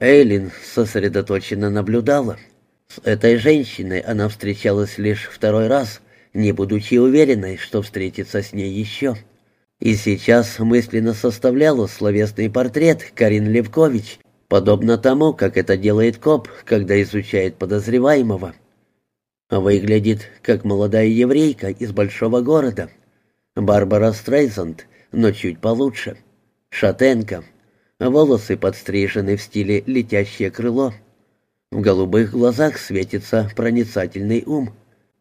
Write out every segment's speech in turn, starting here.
Эйлин сосредоточенно наблюдала. С этой женщиной она встречалась лишь второй раз, не будучи уверенной, что встретится с ней еще. И сейчас мысленно составляла словесный портрет Карин Левкович, подобно тому, как это делает коп, когда изучает подозреваемого. Выглядит как молодая еврейка из большого города. Барбара Стрейзанд, но чуть получше. Шатенка. Волосы подстрижены в стиле «летящее крыло». В голубых глазах светится проницательный ум.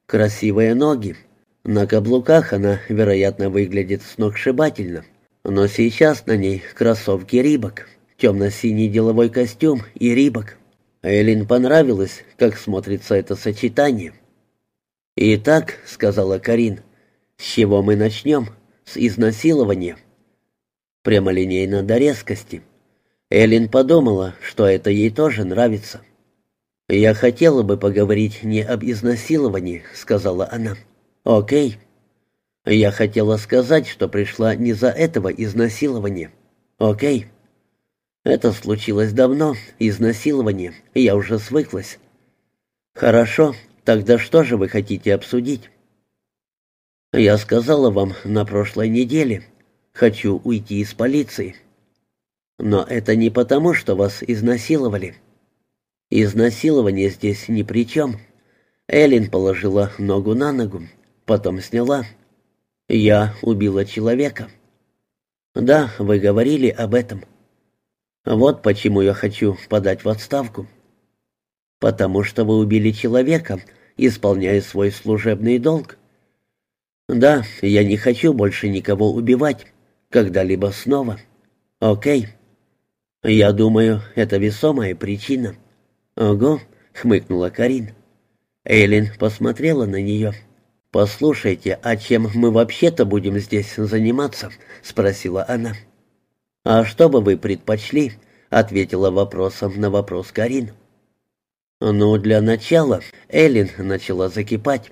Красивые ноги. На каблуках она, вероятно, выглядит сногсшибательно. Но сейчас на ней кроссовки Рибок, темно-синий деловой костюм и Рибок. Эллин понравилось, как смотрится это сочетание. «Итак», — сказала Карин, — «с чего мы начнем? С изнасилования?» Прямолинейно до резкости. Эллин подумала, что это ей тоже нравится. «Я хотела бы поговорить не об изнасиловании», — сказала она. «Окей». «Я хотела сказать, что пришла не за этого изнасилования». «Окей». Это случилось давно, изнасилование, я уже свыклась. Хорошо, тогда что же вы хотите обсудить? Я сказала вам на прошлой неделе, хочу уйти из полиции. Но это не потому, что вас изнасиловали. Изнасилование здесь ни при чем. Эллен положила ногу на ногу, потом сняла. Я убила человека. Да, вы говорили об этом. Вот почему я хочу подать в отставку. Потому что вы убили человека, исполняя свой служебный долг. Да, я не хочу больше никого убивать, когда-либо снова. Окей. Я думаю, это весомая причина. Ого, хмыкнула Карин. Эйлин посмотрела на нее. «Послушайте, а чем мы вообще-то будем здесь заниматься?» — спросила она. «А что бы вы предпочли?» — ответила вопросом на вопрос Карин. «Ну, для начала Эллин начала закипать.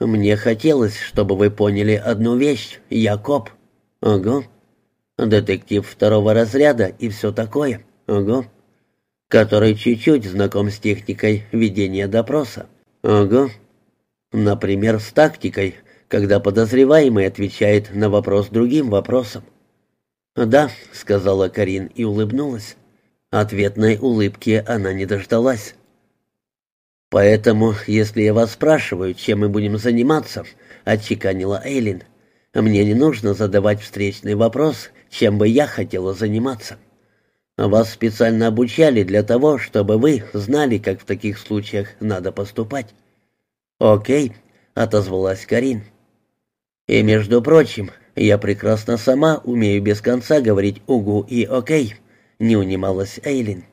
Мне хотелось, чтобы вы поняли одну вещь. Я коп. Ого. Детектив второго разряда и все такое. Ого. Который чуть-чуть знаком с техникой ведения допроса. Ого. Например, с тактикой, когда подозреваемый отвечает на вопрос другим вопросом. «Да», — сказала Карин и улыбнулась. Ответной улыбки она не дождалась. «Поэтому, если я вас спрашиваю, чем мы будем заниматься», — отчеканила Эйлин, — «мне не нужно задавать встречный вопрос, чем бы я хотела заниматься. Вас специально обучали для того, чтобы вы знали, как в таких случаях надо поступать». «Окей», — отозвалась Карин. «И, между прочим, «Я прекрасно сама умею без конца говорить «угу» и «окей», — не унималась Эйлин.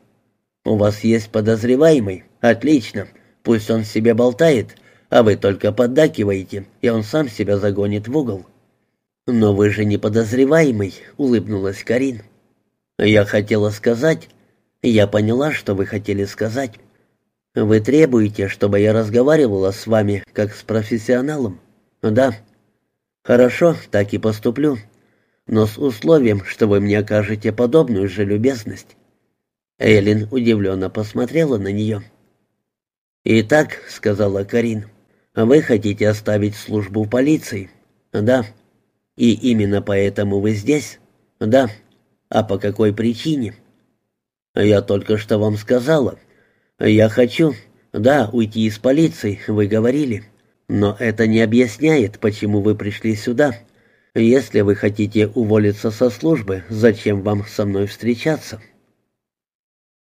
«У вас есть подозреваемый? Отлично. Пусть он себе болтает, а вы только поддакиваете, и он сам себя загонит в угол». «Но вы же не подозреваемый», — улыбнулась Карин. «Я хотела сказать...» «Я поняла, что вы хотели сказать. Вы требуете, чтобы я разговаривала с вами, как с профессионалом?» «Да». «Хорошо, так и поступлю. Но с условием, что вы мне окажете подобную же любезность». Эллен удивленно посмотрела на нее. «Итак», — сказала Карин, — «вы хотите оставить службу в полиции?» «Да». «И именно поэтому вы здесь?» «Да». «А по какой причине?» «Я только что вам сказала. Я хочу, да, уйти из полиции, вы говорили». Но это не объясняет, почему вы пришли сюда. Если вы хотите уволиться со службы, зачем вам со мной встречаться?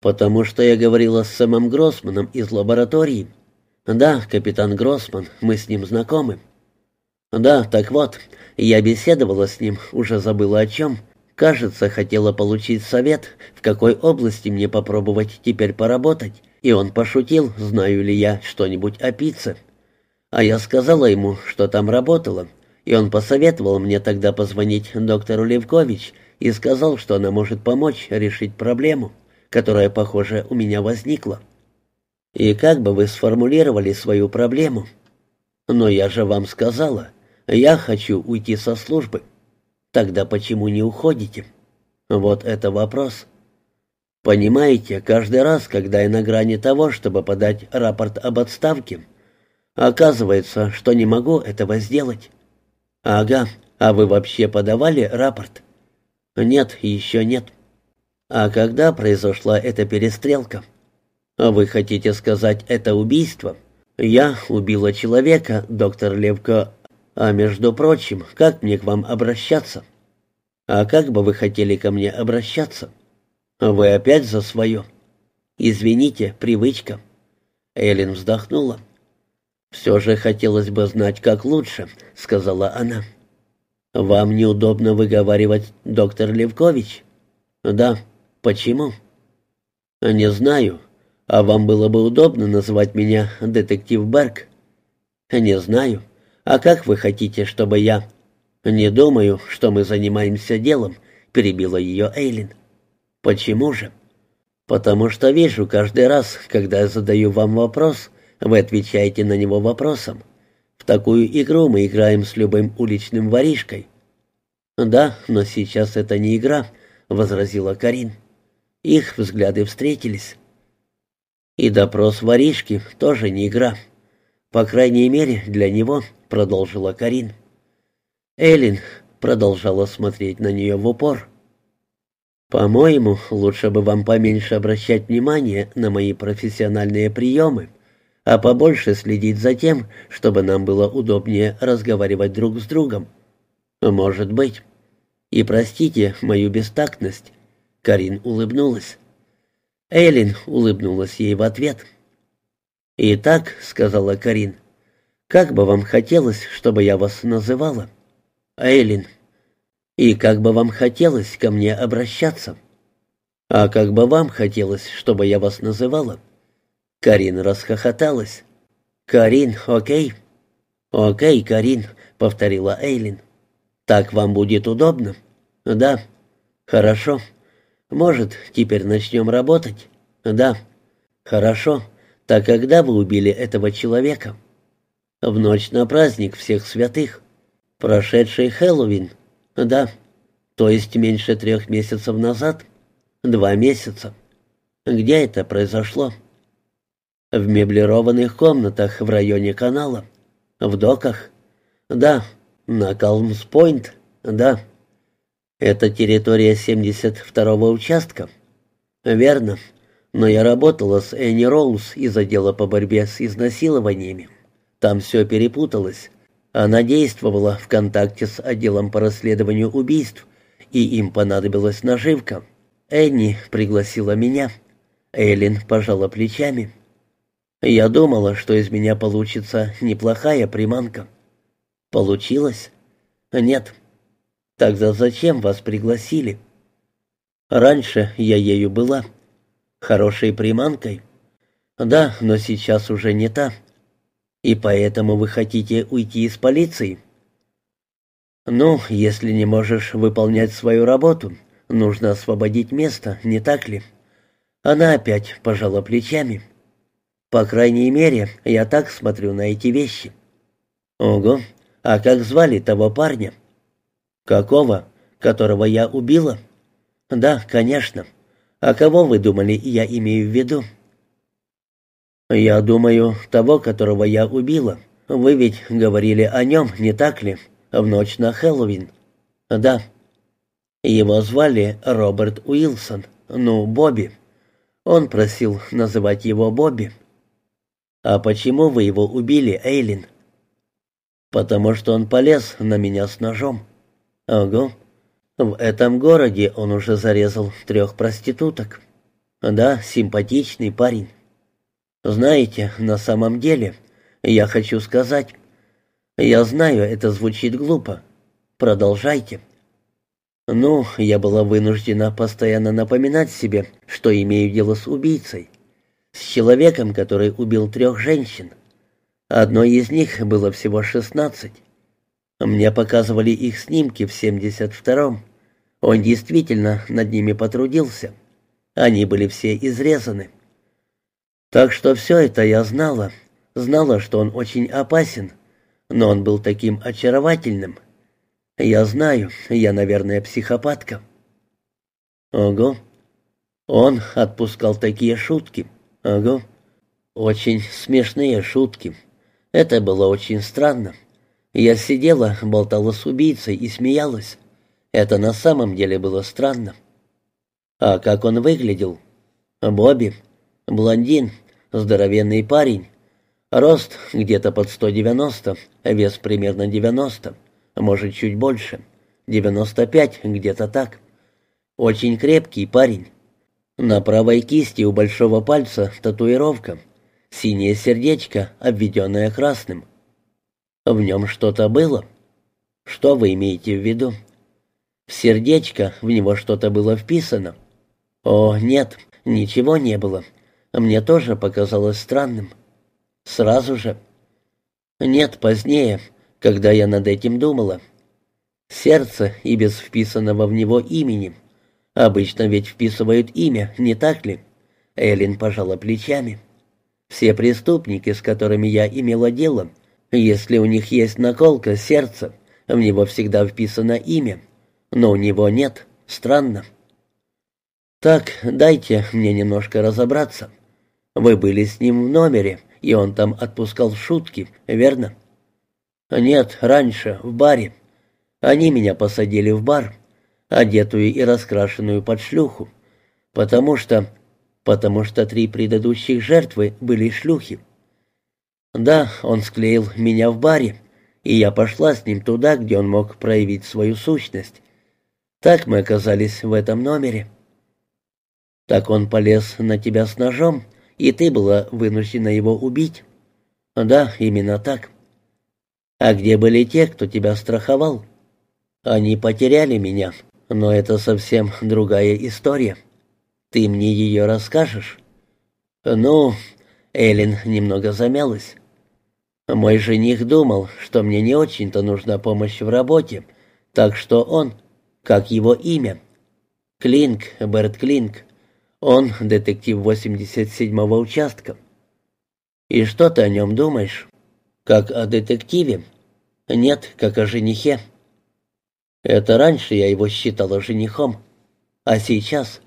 Потому что я говорила с Сэмом Гроссманом из лаборатории. Да, капитан Гроссман, мы с ним знакомы. Да, так вот, я беседовала с ним, уже забыла о чем. Кажется, хотела получить совет, в какой области мне попробовать теперь поработать. И он пошутил, знаю ли я что-нибудь о пицце. А я сказала ему, что там работала, и он посоветовал мне тогда позвонить доктору Левкович и сказал, что она может помочь решить проблему, которая, похоже, у меня возникла. И как бы вы сформулировали свою проблему? Но я же вам сказала, я хочу уйти со службы. Тогда почему не уходите? Вот это вопрос. Понимаете, каждый раз, когда я на грани того, чтобы подать рапорт об отставке, оказывается, что не могу этого сделать. Ага, а вы вообще подавали рапорт? Нет, еще нет. А когда произошла эта перестрелка? Вы хотите сказать, это убийство? Я убила человека, доктор Левко. А между прочим, как мне к вам обращаться? А как бы вы хотели ко мне обращаться? «Вы опять за свое?» «Извините, привычка». Эллен вздохнула. «Все же хотелось бы знать, как лучше», — сказала она. «Вам неудобно выговаривать, доктор Левкович?» «Да. Почему?» «Не знаю. А вам было бы удобно назвать меня детектив Берг?» «Не знаю. А как вы хотите, чтобы я...» «Не думаю, что мы занимаемся делом», — перебила ее Эйлин. Почему же? Потому что вижу каждый раз, когда я задаю вам вопрос, вы отвечаете на него вопросом. В такую игру мы играем с любым уличным воришкой. Да, но сейчас это не игра, возразила Карин. Их взгляды встретились. И допрос воришки тоже не игра. По крайней мере, для него, продолжила Карин. Элин продолжала смотреть на нее в упор. «По-моему, лучше бы вам поменьше обращать внимание на мои профессиональные приемы, а побольше следить за тем, чтобы нам было удобнее разговаривать друг с другом. Может быть. И простите мою бестактность». Карин улыбнулась. Эйлин улыбнулась ей в ответ. «Итак», — сказала Карин, — «как бы вам хотелось, чтобы я вас называла?» «Эйлин», и как бы вам хотелось ко мне обращаться? А как бы вам хотелось, чтобы я вас называла? Карин расхохоталась. Карин, окей? Окей, Карин, повторила Эйлин. Так вам будет удобно? Да. Хорошо. Может, теперь начнем работать? Да. Хорошо. Так когда вы убили этого человека? В ночь на праздник всех святых. Прошедший Хэллоуин, «Да. То есть меньше трех месяцев назад? Два месяца. Где это произошло?» «В меблированных комнатах в районе канала. В доках?» «Да. На Калмс-Пойнт?» «Да». «Это территория 72-го участка?» «Верно. Но я работала с Энни Роуз из отдела по борьбе с изнасилованиями. Там все перепуталось. Она действовала в контакте с отделом по расследованию убийств, и им понадобилась наживка. Энни пригласила меня. Эллен пожала плечами. Я думала, что из меня получится неплохая приманка. Получилось? Нет. Тогда зачем вас пригласили? Раньше я ею была. Хорошей приманкой? Да, но сейчас уже не та. И поэтому вы хотите уйти из полиции? Ну, если не можешь выполнять свою работу, нужно освободить место, не так ли? Она опять пожала плечами. По крайней мере, я так смотрю на эти вещи. Ого, а как звали того парня? Какого? Которого я убила? Да, конечно. А кого вы думали, я имею в виду? «Я думаю, того, которого я убила. Вы ведь говорили о нем, не так ли? В ночь на Хэллоуин?» «Да». Его звали Роберт Уилсон, ну, Бобби. Он просил называть его Бобби. «А почему вы его убили, Эйлин?» «Потому что он полез на меня с ножом». «Ого. В этом городе он уже зарезал трех проституток». «Да, симпатичный парень». Знаете, на самом деле, я хочу сказать... Я знаю, это звучит глупо. Продолжайте. Ну, я была вынуждена постоянно напоминать себе, что имею дело с убийцей. С человеком, который убил трех женщин. Одной из них было всего шестнадцать. Мне показывали их снимки в семьдесят втором. Он действительно над ними потрудился. Они были все изрезаны. Так что все это я знала. Знала, что он очень опасен, но он был таким очаровательным. Я знаю, я, наверное, психопатка. Ого. Он отпускал такие шутки. Ага. Очень смешные шутки. Это было очень странно. Я сидела, болтала с убийцей и смеялась. Это на самом деле было странно. А как он выглядел? Бобби. Блондин. Здоровенный парень. Рост где-то под 190, вес примерно 90, может чуть больше. 95, где-то так. Очень крепкий парень. На правой кисти у большого пальца татуировка. Синее сердечко, обведенное красным. В нем что-то было. Что вы имеете в виду? В сердечко в него что-то было вписано. О, нет, ничего не было. Мне тоже показалось странным. Сразу же. Нет, позднее, когда я над этим думала. Сердце и без вписанного в него имени. Обычно ведь вписывают имя, не так ли? Эллен пожала плечами. Все преступники, с которыми я имела дело, если у них есть наколка сердца, в него всегда вписано имя, но у него нет. Странно. Так, дайте мне немножко разобраться. Вы были с ним в номере, и он там отпускал шутки, верно? Нет, раньше, в баре. Они меня посадили в бар, одетую и раскрашенную под шлюху, потому что... потому что три предыдущих жертвы были шлюхи. Да, он склеил меня в баре, и я пошла с ним туда, где он мог проявить свою сущность. Так мы оказались в этом номере. Так он полез на тебя с ножом, и ты была вынуждена его убить. Да, именно так. А где были те, кто тебя страховал? Они потеряли меня, но это совсем другая история. Ты мне ее расскажешь? Ну, Эллен немного замялась. Мой жених думал, что мне не очень-то нужна помощь в работе, так что он, как его имя, Клинк, Берт Клинк, он детектив 87-го участка. И что ты о нем думаешь? Как о детективе? Нет, как о женихе. Это раньше я его считала женихом. А сейчас?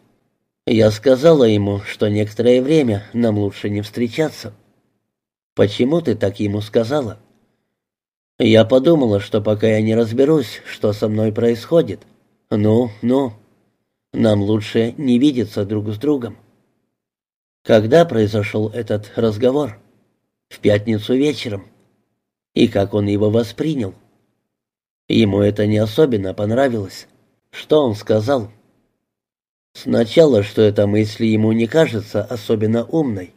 Я сказала ему, что некоторое время нам лучше не встречаться. Почему ты так ему сказала? Я подумала, что пока я не разберусь, что со мной происходит. Ну, ну, нам лучше не видеться друг с другом. Когда произошел этот разговор? В пятницу вечером. И как он его воспринял? Ему это не особенно понравилось. Что он сказал? Сначала, что эта мысль ему не кажется особенно умной.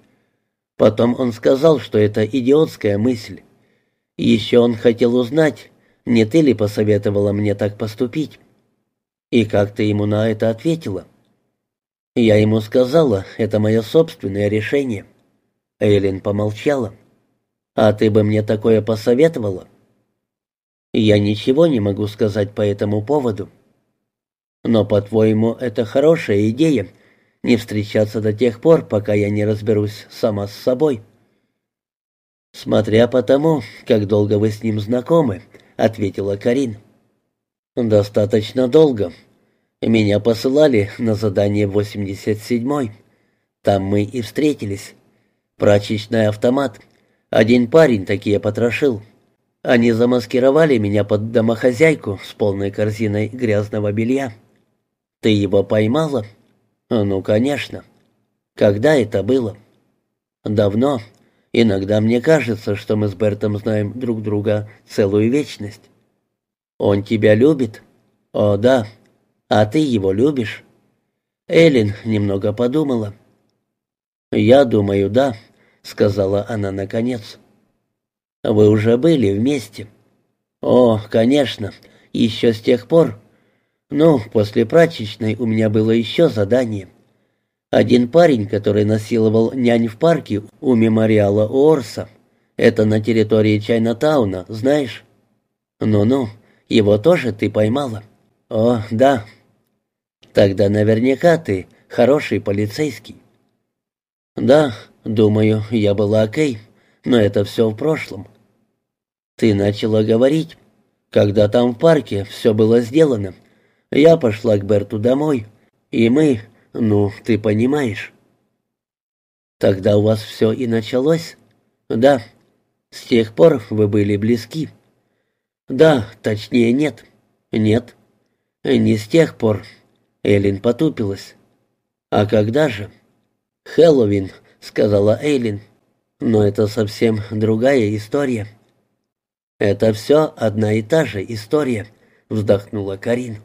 Потом он сказал, что это идиотская мысль. Еще он хотел узнать, не ты ли посоветовала мне так поступить. И как ты ему на это ответила? Я ему сказала, это мое собственное решение. Эйлин помолчала. А ты бы мне такое посоветовала? Я ничего не могу сказать по этому поводу. Но, по-твоему, это хорошая идея — не встречаться до тех пор, пока я не разберусь сама с собой. Смотря по тому, как долго вы с ним знакомы, — ответила Карин. Достаточно долго. Меня посылали на задание в 87-й. Там мы и встретились. Прачечный автомат. Один парень такие потрошил. Они замаскировали меня под домохозяйку с полной корзиной грязного белья. Ты его поймала? Ну, конечно. Когда это было? Давно. Иногда мне кажется, что мы с Бертом знаем друг друга целую вечность. Он тебя любит? О, да. А ты его любишь? Эллен немного подумала. «Я думаю, да», — сказала она наконец. Вы уже были вместе?» «О, конечно, еще с тех пор. Ну, после прачечной у меня было еще задание. Один парень, который насиловал нянь в парке у мемориала Орса. Это на территории Чайнатауна, знаешь?» «Ну-ну, его тоже ты поймала?» «О, да». «Тогда наверняка ты хороший полицейский». «Да, думаю, я была окей, но это все в прошлом. Ты начала говорить. Когда там в парке все было сделано, я пошла к Берту домой, и мы, Ну, ты понимаешь. Тогда у вас все и началось? Да. С тех пор вы были близки. Да, точнее нет. Нет. Не с тех пор. Элин потупилась. А когда же? Хэллоуин, сказала Эйлин. Но это совсем другая история. Это все одна и та же история, вздохнула Карин.